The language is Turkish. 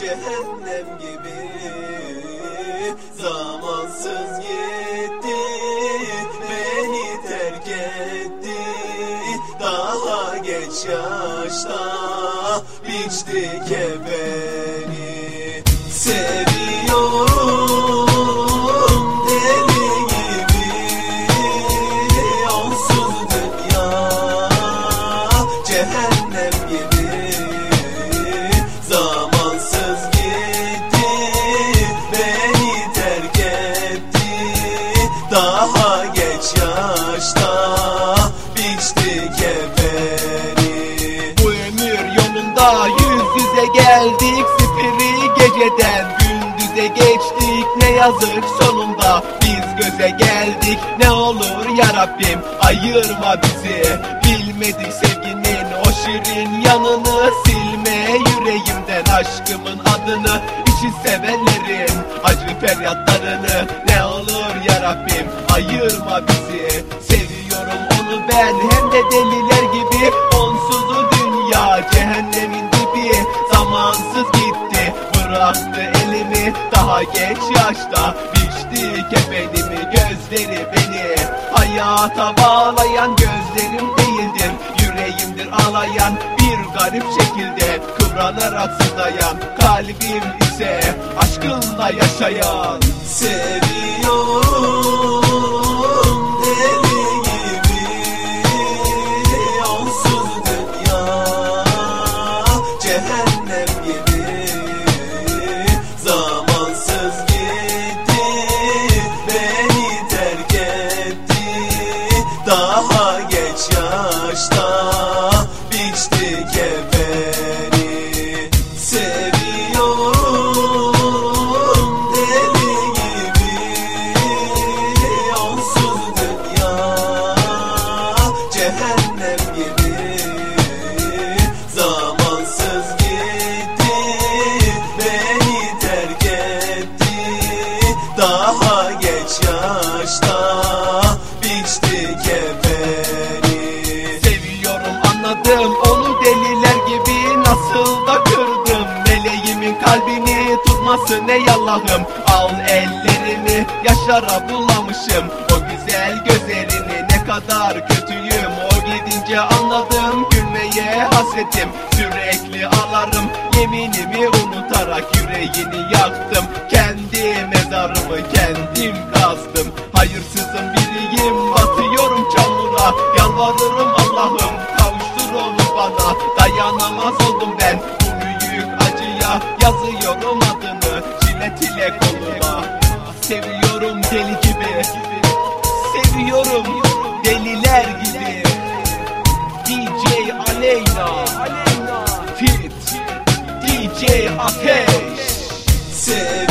cehennem gibi. Zamansız gitti Beni terk etti. Daha geç yaşta Biçti kefeni Seviyorum cehennem yüz yüze geldik Sifiri geceden. Gündüze geçtik Ne yazık sonunda. Biz göze geldik Ne olur ya Rabbim ayırma bizi. Bilmedik sevginin o şirin yanını Silme yüreğimden aşkımın adını. İçi sevenlerin acı feryatlarını Ne olur ya Rabbim ayırma bizi. Seviyorum onu ben hem de deliler gibi bıraktı elimi. Daha geç yaşta biçti kefenimi Gözleri beni. Hayata bağlayan gözlerim değildir Yüreğimdir ağlayan bir garip şekilde. Kıvranarak sıdayan kalbim ise. Aşkınla yaşayan Seviyorum tutması ne Allah'ım Al ellerimi yaşara bulamışım. O güzel gözlerini ne kadar kötüyüm. O gidince anladım gülmeye hasretim. Sürekli ağlarım yeminimi unutarak yüreğini yaktım. Kendi mezarımı kendim Seviyorum deliler gibi. DJ Aleyna. Fit DJ Ateş. Seviyorum